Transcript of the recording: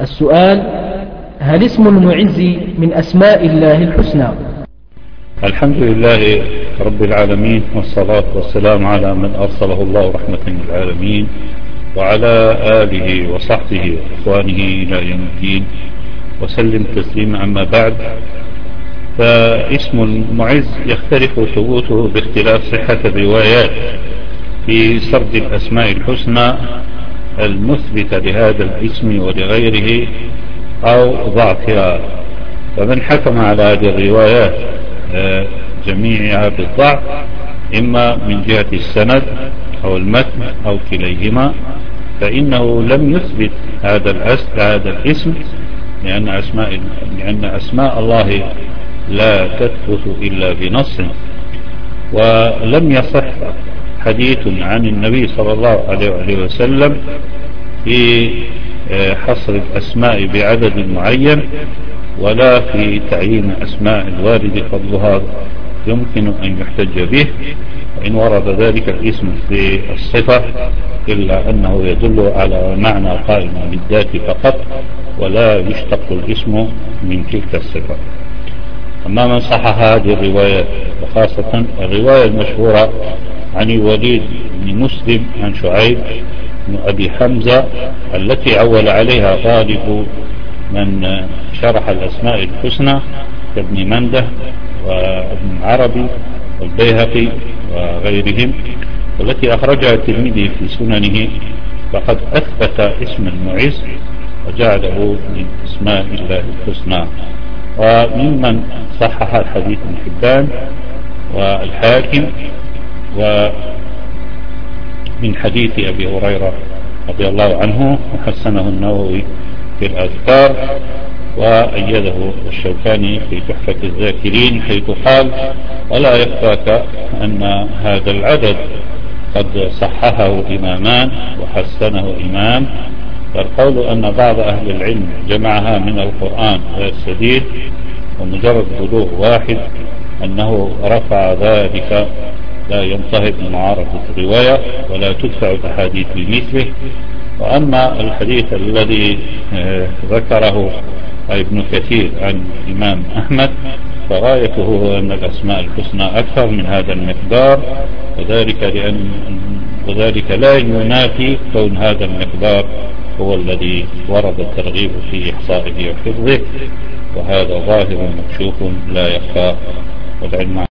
السؤال هل اسم المعز من أسماء الله الحسنى؟ الحمد لله رب العالمين والصلاة والسلام على من أرسله الله رحمة للعالمين وعلى آله وصحبه وإخوانه إلى يوم الدين وسلم تسليما أما بعد. فاسم المعز يختلف ثبوته باختلاف صحة الروايات في سرد الأسماء الحسنى المثبتة لهذا الاسم ولغيره أو ضعفها. فمن حكم على هذه الروايات آه، جميعها بالضعف إما من جهة السند أو المتن أو كليهما فإنه لم يثبت هذا هذا الاسم لأن أسماء لأن أسماء الله لا تثبت إلا بنص ولم يصح حديث عن النبي صلى الله عليه وسلم في آه، حصر الأسماء بعدد معين ولا في تعيين أسماء الوارد فضلها يمكن أن يحتج به وإن ورد ذلك الاسم في الصفة إلا أنه يدل على معنى قائم بالذات فقط ولا يشتق الاسم من تلك الصفة. أما من صحح هذه الروايات وخاصة الرواية المشهورة عن الوليد بن مسلم عن شعيب بن أبي حمزة التي عول عليها غالب من شرح الأسماء الحسنى كابن مندة وابن عربي والبيهقي وغيرهم والتي أخرجها الترمذي في سننه فقد أثبت اسم المعز وجعله من اسماء الله الحسنى. وممن صحح الحديث ابن حبان والحاكم ومن حديث أبي هريرة رضي الله عنه وحسنه النووي في الأذكار وأيده الشوكاني في تحفة الذاكرين حيث قال ولا يخفاك أن هذا العدد قد صححه إمامان وحسنه إمام. فالقول أن بعض أهل العلم جمعها من القرآن غير سديد ومجرد بلوغ واحد أنه رفع ذلك لا ينتهب من معارضة الرواية ولا تدفع الأحاديث بمثله. وأما الحديث الذي آه، ذكره ابن كثير عن الإمام أحمد فغايته هو أن الأسماء الحسنى أكثر من هذا المقدار وذلك لأن وذلك لا ينافي كون هذا المقدار هو الذي ورد الترغيب في إحصائه وحفظه وهذا ظاهر مكشوف لا يخفى. والعلم